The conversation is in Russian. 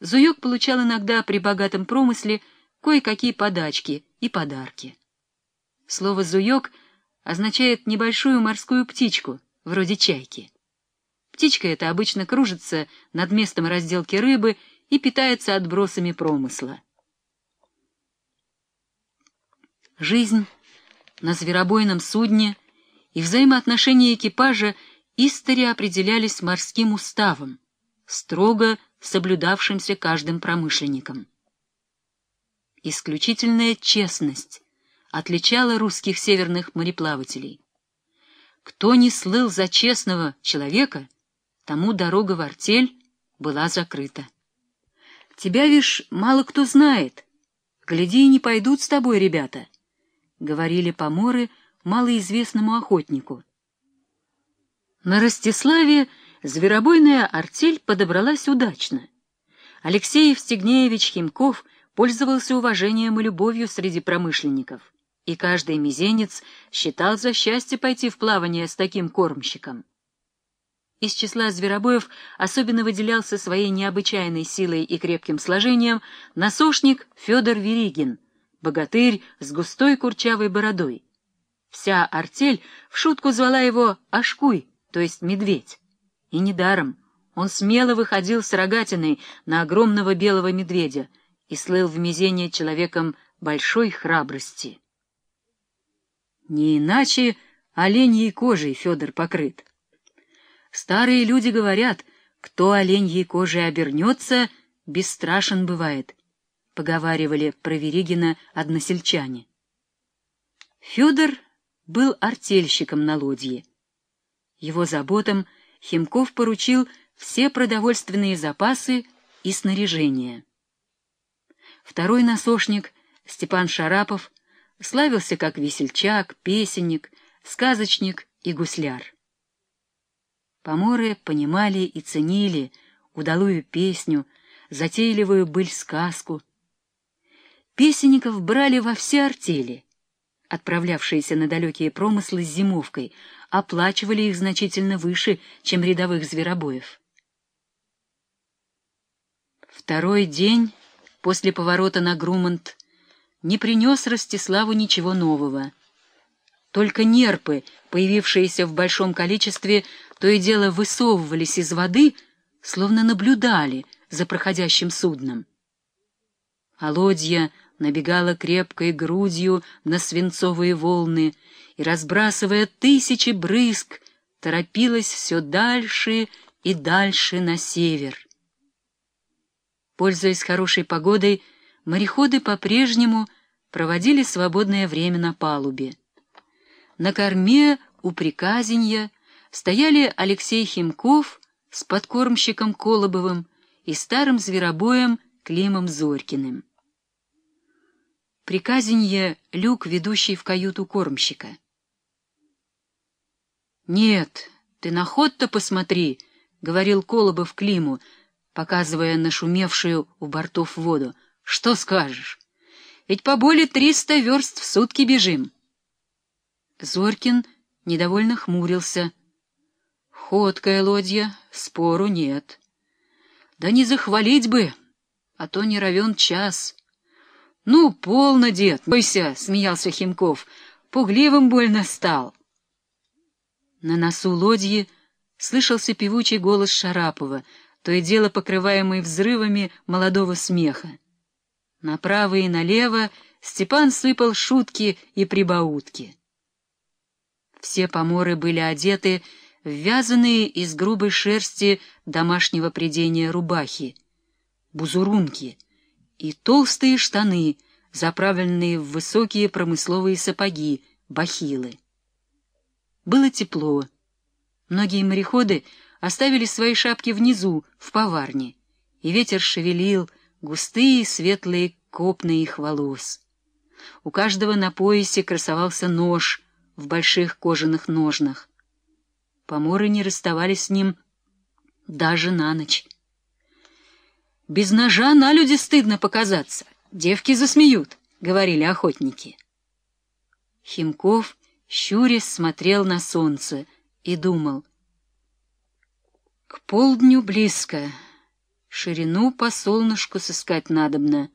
Зуёк получал иногда при богатом промысле кое-какие подачки и подарки. Слово «зуёк» означает небольшую морскую птичку, вроде чайки. Птичка эта обычно кружится над местом разделки рыбы и питается отбросами промысла. Жизнь на зверобойном судне и взаимоотношения экипажа истори определялись морским уставом, строго соблюдавшимся каждым промышленником. Исключительная честность отличала русских северных мореплавателей. Кто не слыл за честного человека, тому дорога в артель была закрыта. Тебя, вишь, мало кто знает. Гляди, не пойдут с тобой ребята, — говорили поморы малоизвестному охотнику. На Ростиславе зверобойная артель подобралась удачно. Алексей Евстигнеевич Химков пользовался уважением и любовью среди промышленников, и каждый мизенец считал за счастье пойти в плавание с таким кормщиком. Из числа зверобоев особенно выделялся своей необычайной силой и крепким сложением насошник Федор Веригин, богатырь с густой курчавой бородой. Вся артель в шутку звала его Ашкуй, то есть медведь. И недаром он смело выходил с рогатиной на огромного белого медведя и слыл в мизении человеком большой храбрости. Не иначе оленьей кожей Федор покрыт. Старые люди говорят, кто оленьей кожей обернется, бесстрашен бывает, — поговаривали про Веригина односельчане. Федор был артельщиком на лодье. Его заботам Химков поручил все продовольственные запасы и снаряжение. Второй насошник, Степан Шарапов, славился как весельчак, песенник, сказочник и гусляр. Поморы понимали и ценили удалую песню, затейливую быль-сказку. Песенников брали во все артели, отправлявшиеся на далекие промыслы с зимовкой, оплачивали их значительно выше, чем рядовых зверобоев. Второй день после поворота на Грумант не принес Ростиславу ничего нового. Только нерпы, появившиеся в большом количестве, то и дело высовывались из воды, словно наблюдали за проходящим судном. А лодья набегала крепкой грудью на свинцовые волны и, разбрасывая тысячи брызг, торопилась все дальше и дальше на север. Пользуясь хорошей погодой, мореходы по-прежнему проводили свободное время на палубе. На корме у приказенья стояли Алексей Химков с подкормщиком Колобовым и старым зверобоем Климом Зорькиным. Приказенье — люк, ведущий в каюту кормщика. «Нет, ты на ход-то посмотри», — говорил Колобов Климу, показывая нашумевшую у бортов воду. «Что скажешь? Ведь по более триста верст в сутки бежим». Зорькин недовольно хмурился. «Ходкая лодья, спору нет. Да не захвалить бы, а то не равен час». «Ну, полно, дед, бойся!» — смеялся Химков. «Пугливым больно стал». На носу лодьи слышался певучий голос Шарапова, то и дело покрываемый взрывами молодого смеха. Направо и налево Степан сыпал шутки и прибаутки. Все поморы были одеты в вязаные из грубой шерсти домашнего придения рубахи, бузурунки — и толстые штаны, заправленные в высокие промысловые сапоги, бахилы. Было тепло. Многие мореходы оставили свои шапки внизу, в поварне, и ветер шевелил густые светлые копны их волос. У каждого на поясе красовался нож в больших кожаных ножнах. Поморы не расставались с ним даже на ночь. Без ножа на люди стыдно показаться. Девки засмеют, — говорили охотники. Химков, щурясь, смотрел на солнце и думал. К полдню близко. Ширину по солнышку сыскать надобно,